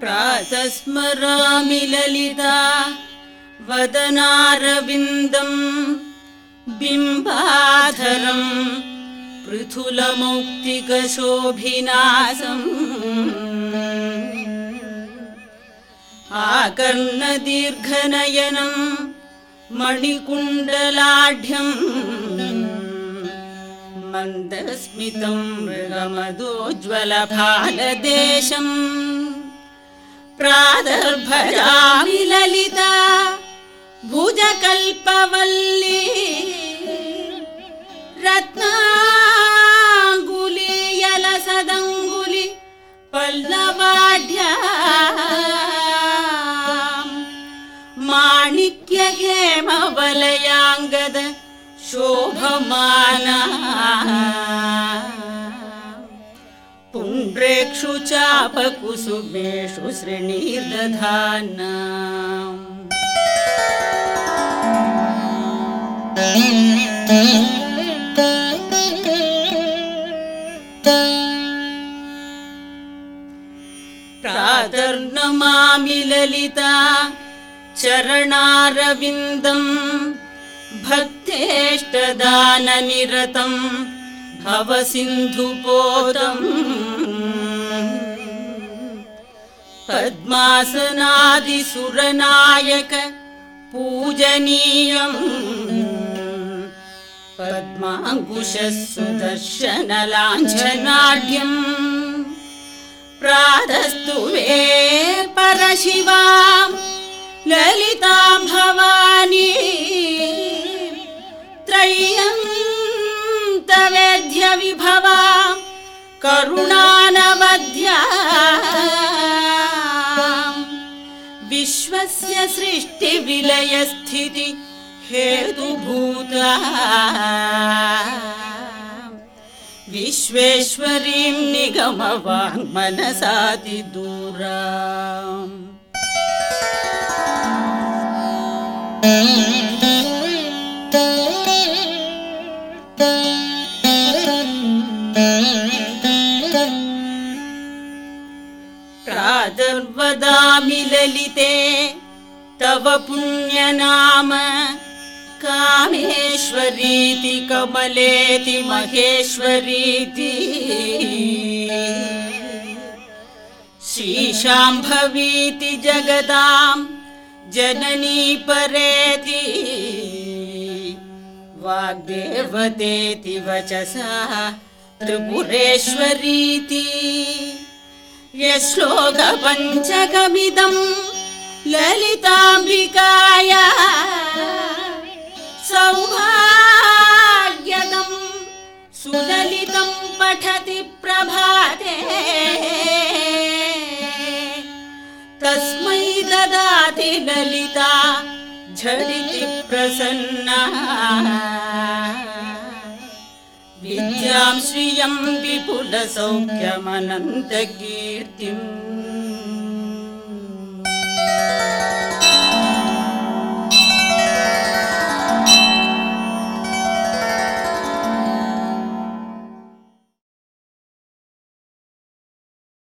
प्रातस्मरामि ललिता वदनारविन्दम् बिम्बाधरम् पृथुलमौक्तिकशोभिनासम् आकर्णदीर्घनयनम् मणिकुण्डलाढ्यम् मन्दस्मितम् मृगमदोज्ज्वलभालदेशम्। प्रादर्भजामि ललिता भुजकल्पवल्ली रत्नाङ्गुलीयलसदङ्गुलि पल्लवाढ्या। माणिक्यहेमवलयाङ्गद पुण्ड्रेक्षु चापकुसुमेषु श्रेणीर्दधाना प्रातर्नमामि ललिता चरणारविन्दम् भक्तेष्टदाननिरतम् भवसिन्धुपोतम् पद्मासनादिसुरनायक पूजनीयम्। पद्माङ्कुशः सुदर्शनलाञ्छनाढ्यम् प्रातस्तु वे परशिवाम्। ललिता भवानी करुणानवध्या विश्वस्य सृष्टिविलयस्थिति हेतुभूता विश्वेश्वरीं निगमवाङ्मनसातिदूरा प्रादर्वदामि ललिते तव पुण्यनाम कामेश्वरीति कमलेति महेश्वरीति श्रीशाम्भवीति जगदां जननी परेति वाग्देवतेति वचसा त्रिपुरेश्वरीति यश्लोकपञ्चकमिदम् ललिताम्बिकाया सौभाग्यदम् सुललितम् पठति प्रभाते। तस्मै ददाति ललिता झटिति प्रसन्ना विद्यां श्रियं विपुलसौख्यमनन्तकीर्तिम्